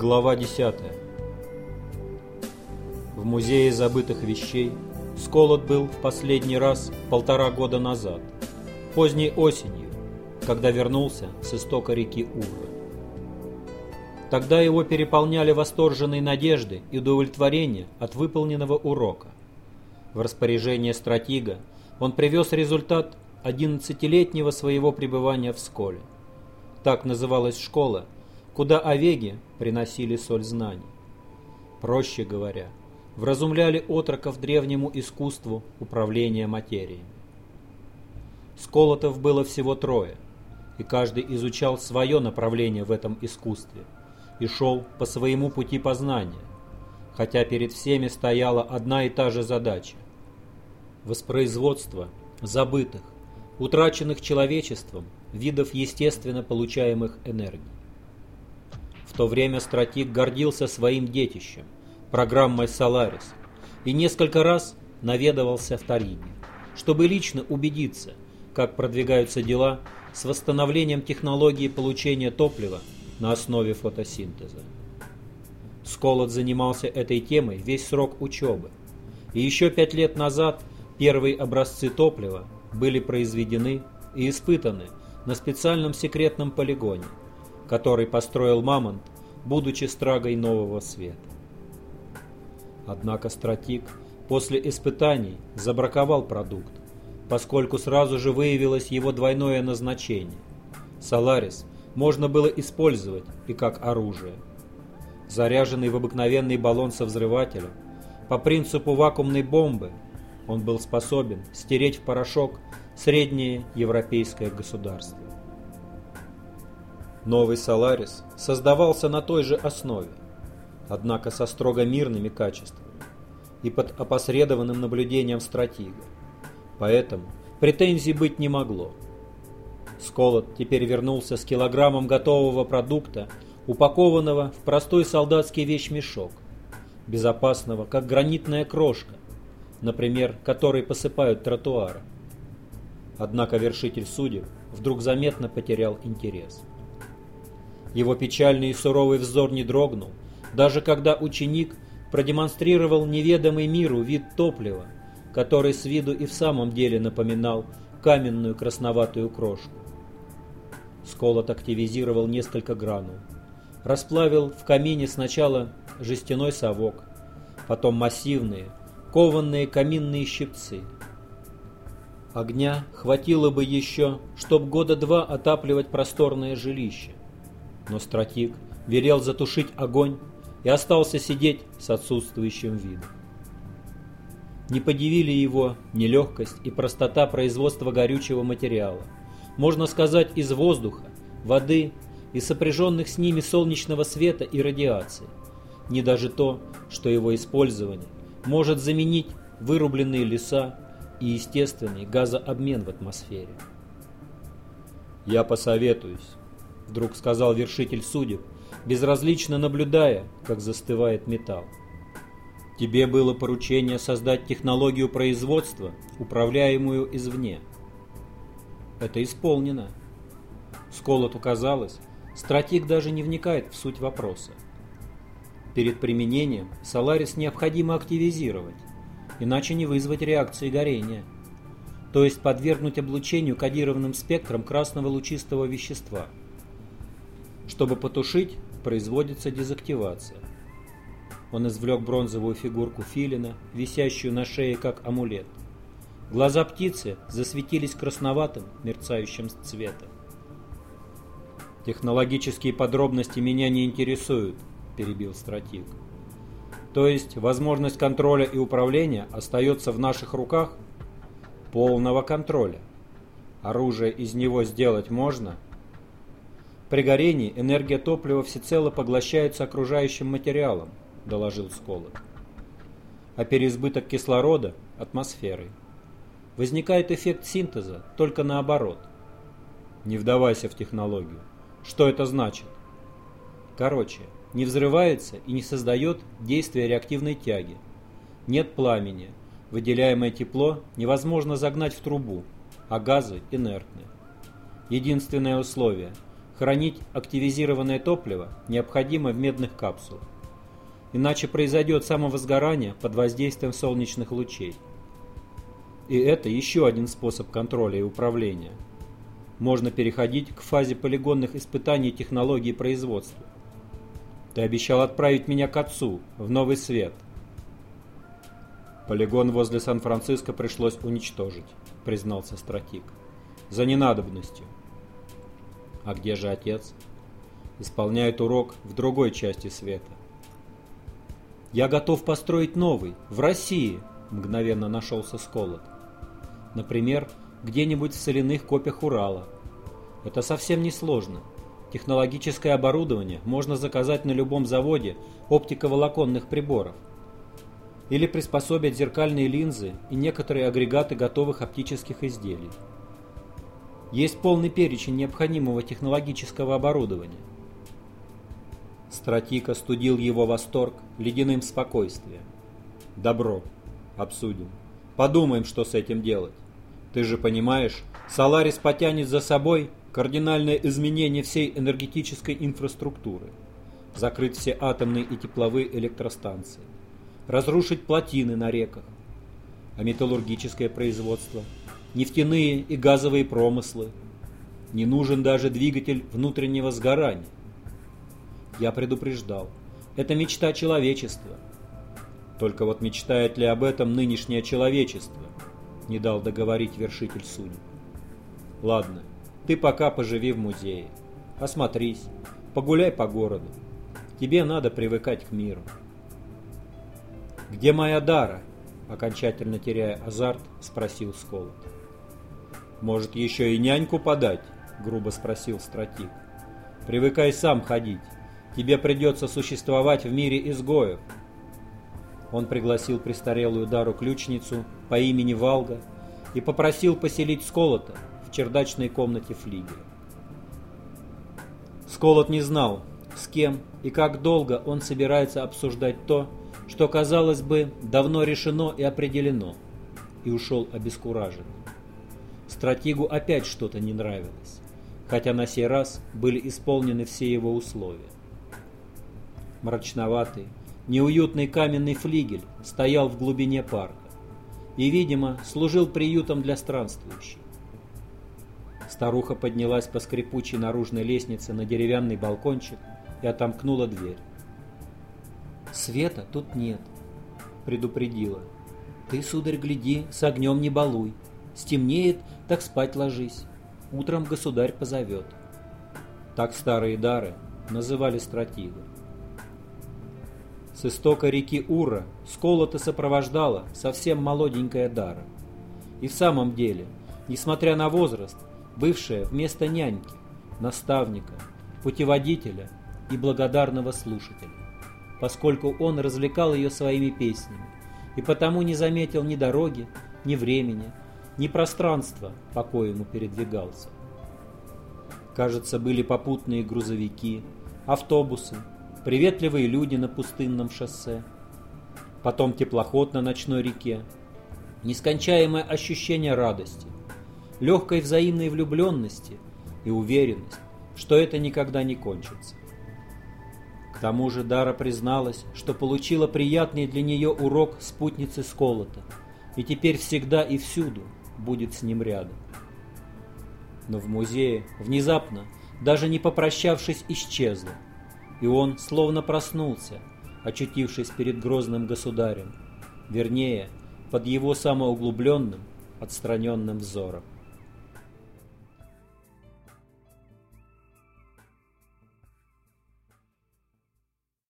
Глава 10. В музее забытых вещей Сколот был в последний раз полтора года назад, поздней осенью, когда вернулся с истока реки Ура. Тогда его переполняли восторженные надежды и удовлетворение от выполненного урока. В распоряжение стратега он привез результат 11-летнего своего пребывания в Сколе. Так называлась школа, куда овеги приносили соль знаний. Проще говоря, вразумляли отроков древнему искусству управления материями. Сколотов было всего трое, и каждый изучал свое направление в этом искусстве и шел по своему пути познания, хотя перед всеми стояла одна и та же задача – воспроизводство забытых, утраченных человечеством видов естественно получаемых энергий. В то время стратик гордился своим детищем, программой «Соларис», и несколько раз наведывался в Тарине, чтобы лично убедиться, как продвигаются дела с восстановлением технологии получения топлива на основе фотосинтеза. Сколот занимался этой темой весь срок учебы, и еще пять лет назад первые образцы топлива были произведены и испытаны на специальном секретном полигоне, который построил Мамонт, будучи страгой нового света. Однако стратик после испытаний забраковал продукт, поскольку сразу же выявилось его двойное назначение. Соларис можно было использовать и как оружие. Заряженный в обыкновенный баллон со взрывателем, по принципу вакуумной бомбы, он был способен стереть в порошок среднее европейское государство. Новый Соларис создавался на той же основе, однако со строго мирными качествами и под опосредованным наблюдением стратега. Поэтому претензий быть не могло. Сколот теперь вернулся с килограммом готового продукта, упакованного в простой солдатский вещмешок, безопасного, как гранитная крошка, например, которой посыпают тротуары. Однако вершитель судеб вдруг заметно потерял интерес. Его печальный и суровый взор не дрогнул, даже когда ученик продемонстрировал неведомый миру вид топлива, который с виду и в самом деле напоминал каменную красноватую крошку. Сколот активизировал несколько гранул. Расплавил в камине сначала жестяной совок, потом массивные, кованные каминные щипцы – Огня хватило бы еще, чтоб года два отапливать просторное жилище. Но стратик велел затушить огонь и остался сидеть с отсутствующим видом. Не подивили его ни легкость и простота производства горючего материала, можно сказать, из воздуха, воды и сопряженных с ними солнечного света и радиации, ни даже то, что его использование может заменить вырубленные леса и естественный газообмен в атмосфере. «Я посоветуюсь», — вдруг сказал вершитель судеб, безразлично наблюдая, как застывает металл. «Тебе было поручение создать технологию производства, управляемую извне. Это исполнено». Сколоту казалось, стратег даже не вникает в суть вопроса. Перед применением Соларис необходимо активизировать, иначе не вызвать реакции горения, то есть подвергнуть облучению кодированным спектром красного лучистого вещества. Чтобы потушить, производится дезактивация. Он извлек бронзовую фигурку филина, висящую на шее как амулет. Глаза птицы засветились красноватым, мерцающим цветом. «Технологические подробности меня не интересуют», – перебил стратик. То есть возможность контроля и управления остается в наших руках? Полного контроля. Оружие из него сделать можно? При горении энергия топлива всецело поглощается окружающим материалом, доложил Сколот. А переизбыток кислорода – атмосферой. Возникает эффект синтеза, только наоборот. Не вдавайся в технологию. Что это значит? Короче, не взрывается и не создает действия реактивной тяги. Нет пламени. Выделяемое тепло невозможно загнать в трубу, а газы инертны. Единственное условие – хранить активизированное топливо необходимо в медных капсулах. Иначе произойдет самовозгорание под воздействием солнечных лучей. И это еще один способ контроля и управления. Можно переходить к фазе полигонных испытаний технологий производства. Ты обещал отправить меня к отцу, в Новый Свет. Полигон возле Сан-Франциско пришлось уничтожить, признался стратик. За ненадобностью. А где же отец? Исполняет урок в другой части света. Я готов построить новый, в России, мгновенно нашелся Сколот. Например, где-нибудь в соляных копиях Урала. Это совсем не сложно. Технологическое оборудование можно заказать на любом заводе оптиковолоконных приборов. Или приспособить зеркальные линзы и некоторые агрегаты готовых оптических изделий. Есть полный перечень необходимого технологического оборудования. Стратика студил его восторг ледяным спокойствием. Добро. Обсудим. Подумаем, что с этим делать. Ты же понимаешь, Соларис потянет за собой кардинальное изменение всей энергетической инфраструктуры. Закрыть все атомные и тепловые электростанции. Разрушить плотины на реках. А металлургическое производство – нефтяные и газовые промыслы. Не нужен даже двигатель внутреннего сгорания. Я предупреждал. Это мечта человечества. Только вот мечтает ли об этом нынешнее человечество? Не дал договорить вершитель судеб. Ладно, ты пока поживи в музее. Осмотрись, погуляй по городу. Тебе надо привыкать к миру. «Где моя Дара?» Окончательно теряя азарт, спросил Сколот. «Может, еще и няньку подать?» — грубо спросил стратик. «Привыкай сам ходить. Тебе придется существовать в мире изгоев». Он пригласил престарелую Дару-ключницу по имени Валга и попросил поселить Сколота в чердачной комнате флигеля. Сколот не знал, с кем и как долго он собирается обсуждать то, что, казалось бы, давно решено и определено, и ушел обескураженный. Стратегу опять что-то не нравилось, хотя на сей раз были исполнены все его условия. Мрачноватый, неуютный каменный флигель стоял в глубине парка и, видимо, служил приютом для странствующих. Старуха поднялась по скрипучей наружной лестнице на деревянный балкончик и отомкнула дверь. «Света тут нет», — предупредила. «Ты, сударь, гляди, с огнем не балуй. Стемнеет, так спать ложись. Утром государь позовет. Так старые дары называли стратигу. С истока реки Ура сколото сопровождала совсем молоденькая дара. И в самом деле, несмотря на возраст, бывшая вместо няньки, наставника, путеводителя и благодарного слушателя, поскольку он развлекал ее своими песнями и потому не заметил ни дороги, ни времени, ни пространство, по коему передвигался. Кажется, были попутные грузовики, автобусы, приветливые люди на пустынном шоссе, потом теплоход на ночной реке, нескончаемое ощущение радости, легкой взаимной влюбленности и уверенность, что это никогда не кончится. К тому же Дара призналась, что получила приятный для нее урок спутницы Сколота, и теперь всегда и всюду – будет с ним рядом. Но в музее внезапно, даже не попрощавшись, исчезла, и он словно проснулся, очутившись перед грозным государем, вернее, под его самоуглубленным, отстраненным взором.